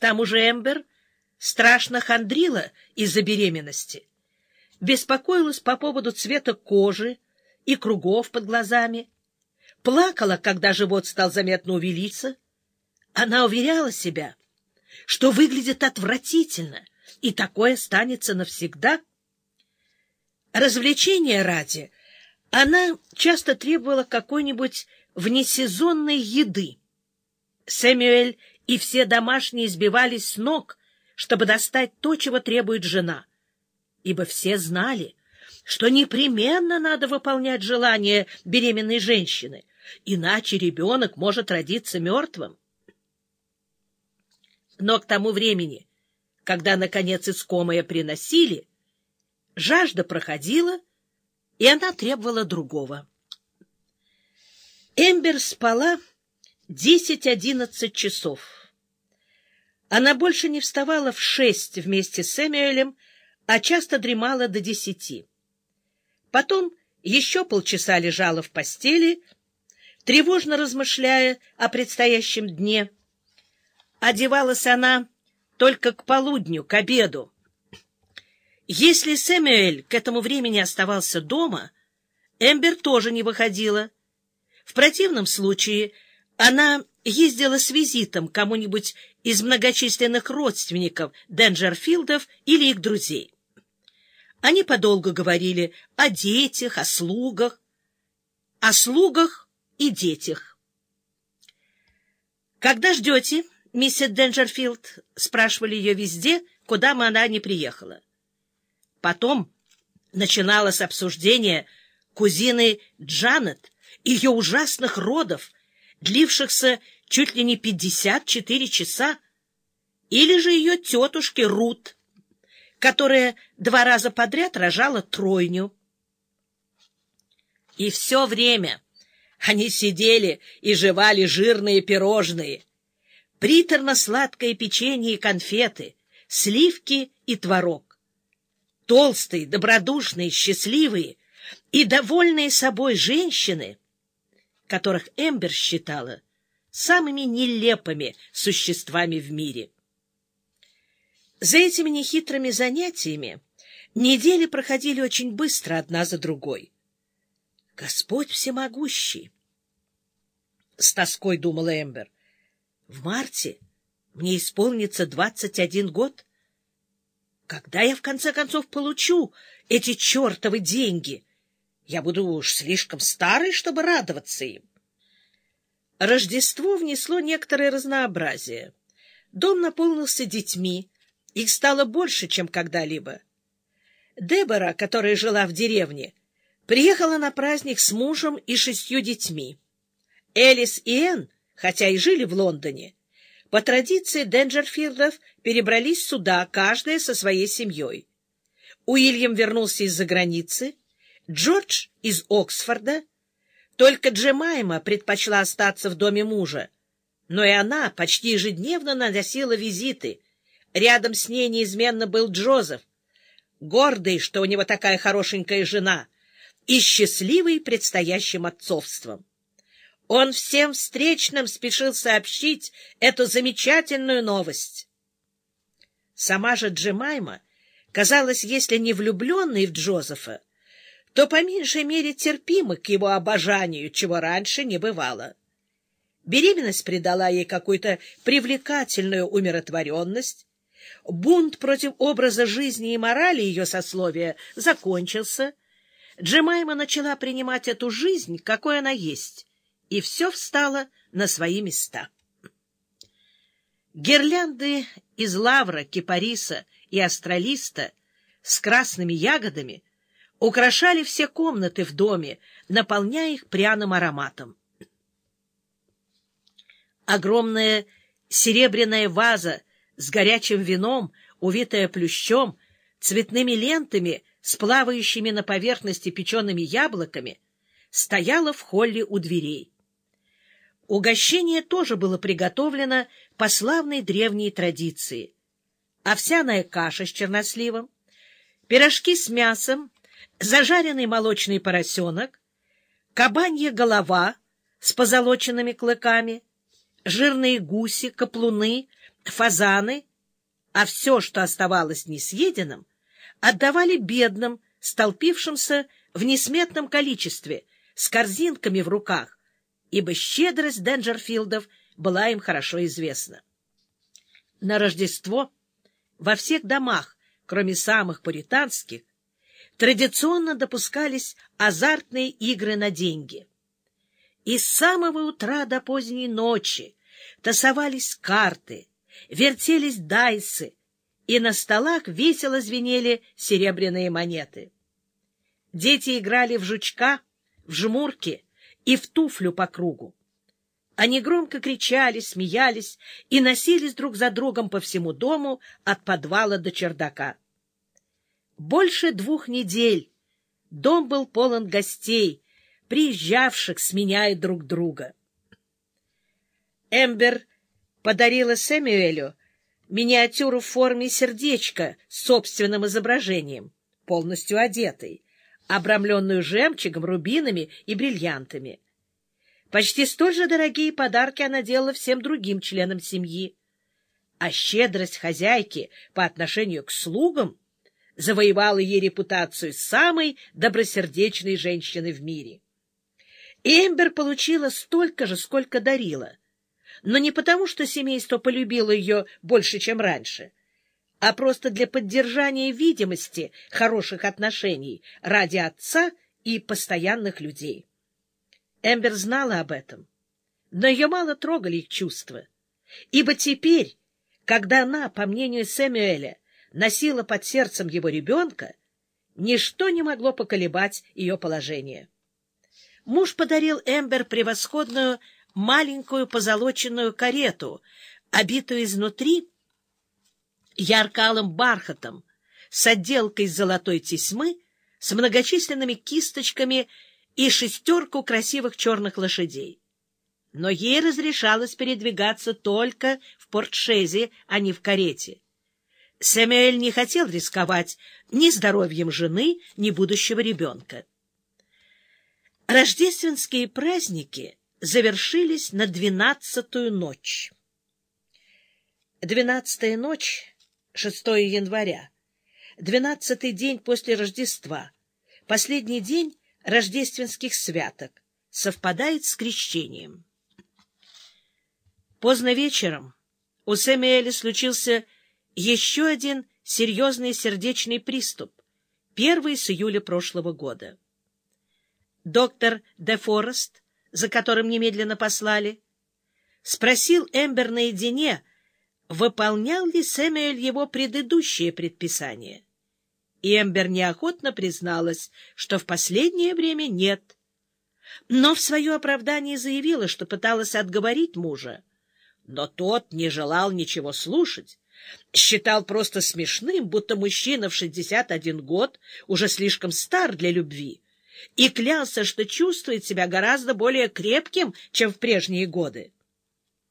тому же Эмбер страшно хандрила из-за беременности, беспокоилась по поводу цвета кожи и кругов под глазами, плакала, когда живот стал заметно увеличиться. Она уверяла себя, что выглядит отвратительно, и такое останется навсегда. Развлечения ради она часто требовала какой-нибудь внесезонной еды. Сэмюэль и все домашние сбивались с ног, чтобы достать то, чего требует жена, ибо все знали, что непременно надо выполнять желания беременной женщины, иначе ребенок может родиться мертвым. Но к тому времени, когда, наконец, искомое приносили, жажда проходила, и она требовала другого. Эмбер спала десять-одиннадцать часов. Она больше не вставала в шесть вместе с Сэмюэлем, а часто дремала до десяти. Потом еще полчаса лежала в постели, тревожно размышляя о предстоящем дне. Одевалась она только к полудню, к обеду. Если Сэмюэль к этому времени оставался дома, Эмбер тоже не выходила. В противном случае она ездила с визитом кому-нибудь из многочисленных родственников Денджерфилдов или их друзей. Они подолгу говорили о детях, о слугах, о слугах и детях. «Когда ждете, миссис Денджерфилд?» — спрашивали ее везде, куда бы она не приехала. Потом начиналось обсуждение кузины Джанет, ее ужасных родов, длившихся чуть ли не пятьдесят четыре часа, или же ее тетушки Рут, которая два раза подряд рожала тройню. И все время они сидели и жевали жирные пирожные, приторно-сладкое печенье и конфеты, сливки и творог. Толстые, добродушные, счастливые и довольные собой женщины, которых Эмбер считала самыми нелепыми существами в мире. За этими нехитрыми занятиями недели проходили очень быстро одна за другой. Господь всемогущий! С тоской думала Эмбер. В марте мне исполнится двадцать один год. Когда я, в конце концов, получу эти чертовы деньги? Я буду уж слишком старой, чтобы радоваться им. Рождество внесло некоторое разнообразие. Дом наполнился детьми, их стало больше, чем когда-либо. Дебора, которая жила в деревне, приехала на праздник с мужем и шестью детьми. Элис и Энн, хотя и жили в Лондоне, по традиции Денджерфилдов перебрались сюда, каждая со своей семьей. Уильям вернулся из-за границы, Джордж — из Оксфорда. Только Джемайма предпочла остаться в доме мужа, но и она почти ежедневно наносила визиты — Рядом с ней неизменно был Джозеф, гордый, что у него такая хорошенькая жена, и счастливый предстоящим отцовством. Он всем встречным спешил сообщить эту замечательную новость. Сама же Джемайма казалась, если не влюбленной в Джозефа, то по меньшей мере терпима к его обожанию, чего раньше не бывало. Беременность придала ей какую-то привлекательную умиротворенность, Бунт против образа жизни и морали ее сословия закончился. Джемайма начала принимать эту жизнь, какой она есть, и все встало на свои места. Гирлянды из лавра, кипариса и астролиста с красными ягодами украшали все комнаты в доме, наполняя их пряным ароматом. Огромная серебряная ваза с горячим вином, увитая плющом, цветными лентами, с плавающими на поверхности печеными яблоками, стояла в холле у дверей. Угощение тоже было приготовлено по славной древней традиции. Овсяная каша с черносливом, пирожки с мясом, зажаренный молочный поросенок, кабанья голова с позолоченными клыками, жирные гуси, каплуны — фазаны, а все, что оставалось несъеденным, отдавали бедным, столпившимся в несметном количестве, с корзинками в руках, ибо щедрость Денджерфилдов была им хорошо известна. На Рождество во всех домах, кроме самых пуританских, традиционно допускались азартные игры на деньги. И с самого утра до поздней ночи тасовались карты, вертелись дайсы, и на столах весело звенели серебряные монеты. Дети играли в жучка, в жмурки и в туфлю по кругу. Они громко кричали, смеялись и носились друг за другом по всему дому от подвала до чердака. Больше двух недель дом был полон гостей, приезжавших, сменяя друг друга. Эмбер подарила Сэмюэлю миниатюру в форме сердечка с собственным изображением, полностью одетой, обрамленную жемчугом, рубинами и бриллиантами. Почти столь же дорогие подарки она делала всем другим членам семьи. А щедрость хозяйки по отношению к слугам завоевала ей репутацию самой добросердечной женщины в мире. Эмбер получила столько же, сколько дарила, но не потому, что семейство полюбило ее больше, чем раньше, а просто для поддержания видимости хороших отношений ради отца и постоянных людей. Эмбер знала об этом, но ее мало трогали их чувства, ибо теперь, когда она, по мнению Сэмюэля, носила под сердцем его ребенка, ничто не могло поколебать ее положение. Муж подарил Эмбер превосходную маленькую позолоченную карету, обитую изнутри ярко-алым бархатом, с отделкой из золотой тесьмы, с многочисленными кисточками и шестерку красивых черных лошадей. Но ей разрешалось передвигаться только в портшезе, а не в карете. Сэмюэль не хотел рисковать ни здоровьем жены, ни будущего ребенка. Рождественские праздники завершились на двенадцатую ночь. Двенадцатая ночь, 6 января, двенадцатый день после Рождества, последний день рождественских святок, совпадает с крещением. Поздно вечером у Сэмюэля случился еще один серьезный сердечный приступ, первый с июля прошлого года. Доктор Де Форест, за которым немедленно послали, спросил Эмбер наедине, выполнял ли Сэмюэль его предыдущее предписание. И Эмбер неохотно призналась, что в последнее время нет. Но в свое оправдание заявила, что пыталась отговорить мужа. Но тот не желал ничего слушать, считал просто смешным, будто мужчина в шестьдесят один год уже слишком стар для любви и клялся, что чувствует себя гораздо более крепким, чем в прежние годы.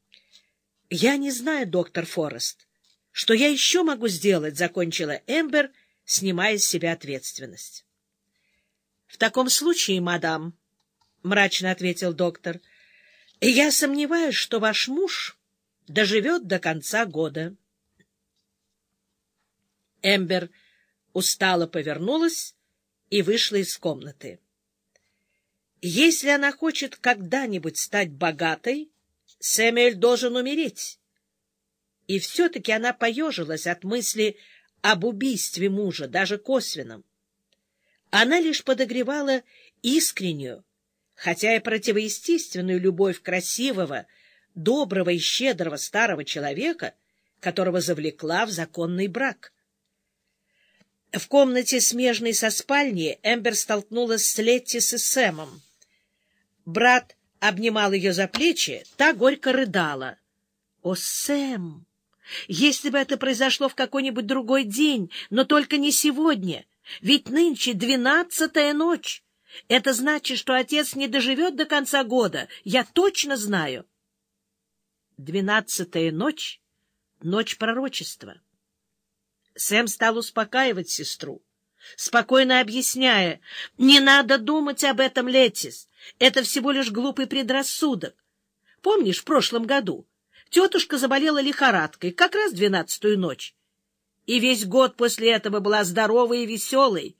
— Я не знаю, доктор Форест, что я еще могу сделать, — закончила Эмбер, снимая с себя ответственность. — В таком случае, мадам, — мрачно ответил доктор, — я сомневаюсь, что ваш муж доживет до конца года. Эмбер устало повернулась и вышла из комнаты. Если она хочет когда-нибудь стать богатой, Сэмюэль должен умереть. И все-таки она поежилась от мысли об убийстве мужа, даже косвенном. Она лишь подогревала искреннюю, хотя и противоестественную любовь красивого, доброго и щедрого старого человека, которого завлекла в законный брак. В комнате, смежной со спальней, Эмбер столкнулась с Леттис и Сэмом. Брат обнимал ее за плечи, та горько рыдала. — О, Сэм! Если бы это произошло в какой-нибудь другой день, но только не сегодня, ведь нынче двенадцатая ночь. Это значит, что отец не доживет до конца года, я точно знаю. Двенадцатая ночь — ночь пророчества. Сэм стал успокаивать сестру, спокойно объясняя, «Не надо думать об этом, Летис, это всего лишь глупый предрассудок. Помнишь, в прошлом году, Тетушка заболела лихорадкой как раз двенадцатую ночь. И весь год после этого была здоровой и веселой,